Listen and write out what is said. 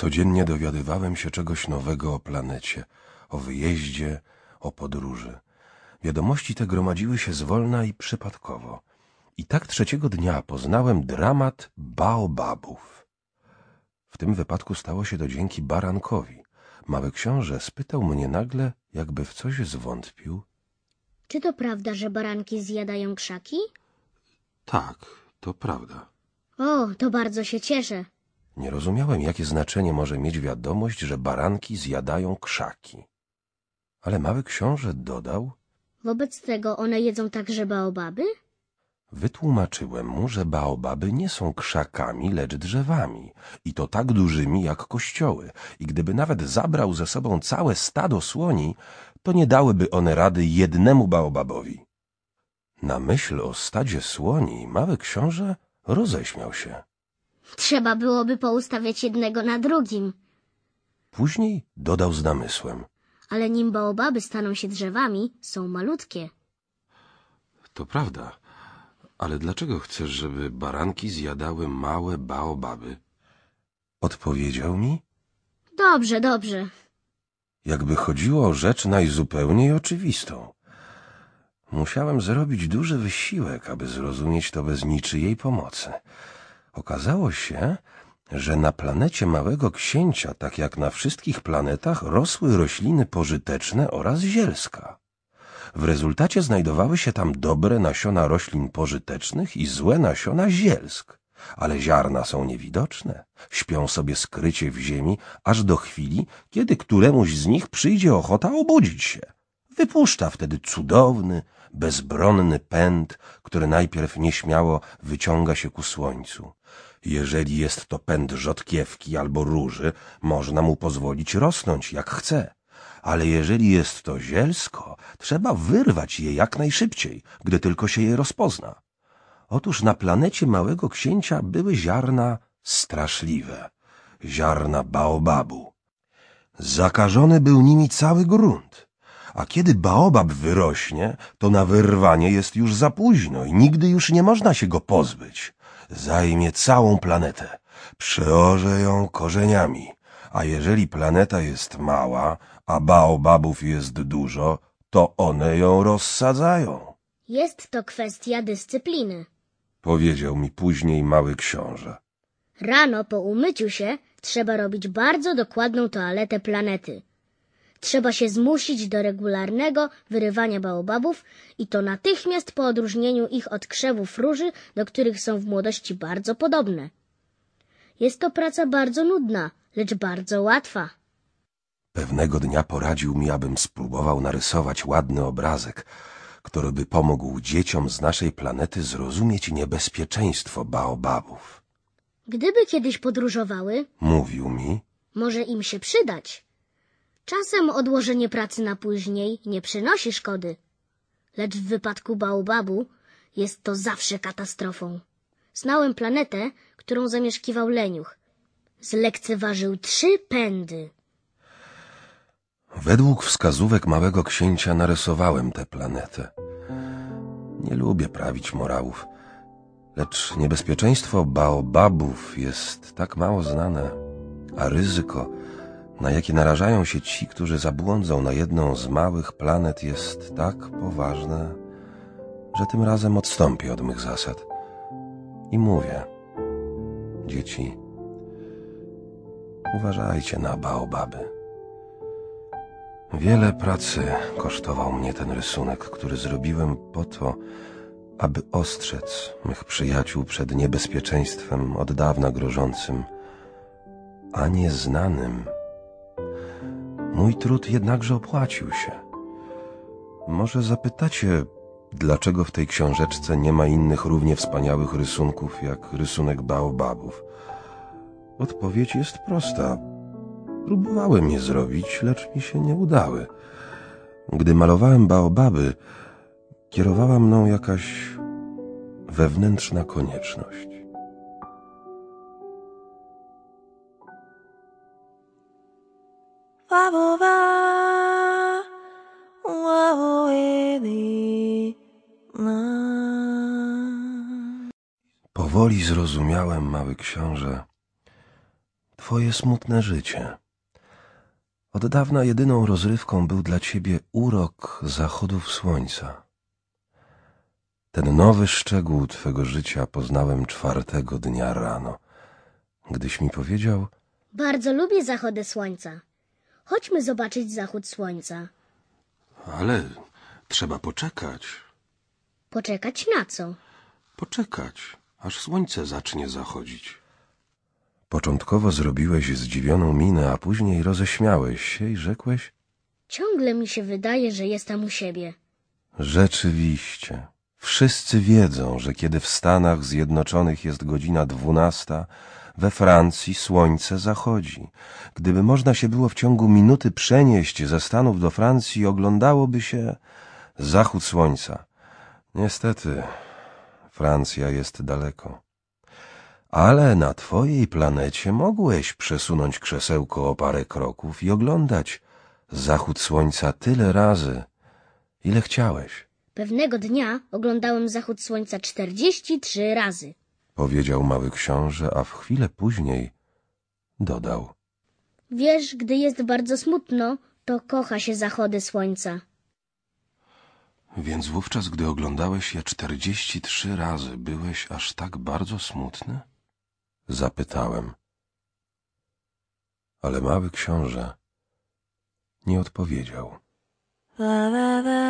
Codziennie dowiadywałem się czegoś nowego o planecie, o wyjeździe, o podróży. Wiadomości te gromadziły się zwolna i przypadkowo. I tak trzeciego dnia poznałem dramat baobabów. W tym wypadku stało się to dzięki barankowi. Mały książę spytał mnie nagle, jakby w coś zwątpił. Czy to prawda, że baranki zjadają krzaki? Tak, to prawda. O, to bardzo się cieszę. Nie rozumiałem, jakie znaczenie może mieć wiadomość, że baranki zjadają krzaki. Ale mały książę dodał, Wobec tego one jedzą także baobaby? wytłumaczyłem mu, że baobaby nie są krzakami, lecz drzewami, i to tak dużymi jak kościoły, i gdyby nawet zabrał ze sobą całe stado słoni, to nie dałyby one rady jednemu baobabowi. Na myśl o stadzie słoni mały książę roześmiał się. Trzeba byłoby poustawiać jednego na drugim. Później dodał z namysłem. Ale nim baobaby staną się drzewami, są malutkie. To prawda, ale dlaczego chcesz, żeby baranki zjadały małe baobaby? Odpowiedział mi, Dobrze, dobrze. jakby chodziło o rzecz najzupełniej oczywistą. Musiałem zrobić duży wysiłek, aby zrozumieć to bez niczyjej pomocy. Okazało się, że na planecie Małego Księcia, tak jak na wszystkich planetach, rosły rośliny pożyteczne oraz zielska. W rezultacie znajdowały się tam dobre nasiona roślin pożytecznych i złe nasiona zielsk, ale ziarna są niewidoczne, śpią sobie skrycie w ziemi, aż do chwili, kiedy któremuś z nich przyjdzie ochota obudzić się. Wypuszcza wtedy cudowny, bezbronny pęd, który najpierw nieśmiało wyciąga się ku słońcu. Jeżeli jest to pęd rzodkiewki albo róży, można mu pozwolić rosnąć jak chce. Ale jeżeli jest to zielsko, trzeba wyrwać je jak najszybciej, gdy tylko się je rozpozna. Otóż na planecie Małego Księcia były ziarna straszliwe, ziarna baobabu. Zakażony był nimi cały grunt, a kiedy baobab wyrośnie, to na wyrwanie jest już za późno i nigdy już nie można się go pozbyć. Zajmie całą planetę, przeorze ją korzeniami, a jeżeli planeta jest mała, a baobabów jest dużo, to one ją rozsadzają, Jest to kwestia dyscypliny. powiedział mi później mały książę. Rano po umyciu się trzeba robić bardzo dokładną toaletę planety. Trzeba się zmusić do regularnego wyrywania baobabów i to natychmiast po odróżnieniu ich od krzewów róży, do których są w młodości bardzo podobne. Jest to praca bardzo nudna, lecz bardzo łatwa. Pewnego dnia poradził mi, abym spróbował narysować ładny obrazek, który by pomógł dzieciom z naszej planety zrozumieć niebezpieczeństwo baobabów. Gdyby kiedyś podróżowały, Mówił mi, może im się przydać. Czasem odłożenie pracy na później nie przynosi szkody, lecz w wypadku baobabu jest to zawsze katastrofą. Znałem planetę, którą zamieszkiwał leniuch. Zlekceważył trzy pędy. według wskazówek małego księcia narysowałem tę planetę. Nie lubię prawić morałów, lecz niebezpieczeństwo baobabów jest tak mało znane, a ryzyko, na jakie narażają się ci, którzy zabłądzą na jedną z małych planet, jest tak poważne, że tym razem odstąpię od mych zasad. I mówię, dzieci, uważajcie na baobaby. Wiele pracy kosztował mnie ten rysunek, który zrobiłem po to, aby ostrzec mych przyjaciół przed niebezpieczeństwem od dawna grożącym, a nieznanym. Mój trud jednakże opłacił się. Może zapytacie, dlaczego w tej książeczce nie ma innych równie wspaniałych rysunków jak rysunek baobabów? Odpowiedź jest prosta. Próbowałem je zrobić, lecz mi się nie udały. Gdy malowałem baobaby, kierowała mną jakaś wewnętrzna konieczność. Wabowa, wawoedi, na. Powoli zrozumiałem, mały książę, twoje smutne życie. Od dawna jedyną rozrywką był dla ciebie urok zachodów słońca. Ten nowy szczegół twego życia poznałem czwartego dnia rano, gdyś mi powiedział, Bardzo lubię zachody słońca. Chodźmy zobaczyć zachód słońca. ale trzeba poczekać, Poczekać na co? poczekać, aż słońce zacznie zachodzić. Początkowo zrobiłeś zdziwioną minę, a później roześmiałeś się i rzekłeś, Ciągle mi się wydaje, że jestem u siebie. Rzeczywiście. Wszyscy wiedzą, że kiedy w Stanach Zjednoczonych jest godzina dwunasta, we Francji słońce zachodzi. Gdyby można się było w ciągu minuty przenieść ze Stanów do Francji, oglądałoby się zachód słońca. Niestety, Francja jest daleko. Ale na twojej planecie mogłeś przesunąć krzesełko o parę kroków i oglądać zachód słońca tyle razy, ile chciałeś. Pewnego dnia oglądałem zachód słońca 43 razy. powiedział mały książę, a w chwilę później dodał. Wiesz, gdy jest bardzo smutno, to kocha się zachody słońca. Więc wówczas, gdy oglądałeś je czterdzieści trzy razy, byłeś aż tak bardzo smutny? Zapytałem. Ale mały książę nie odpowiedział. La la la